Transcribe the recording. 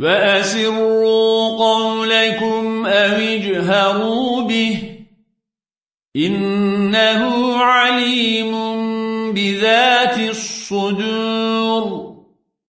وأسروا قولكم أو اجهروا به إنه عليم بذات الصدور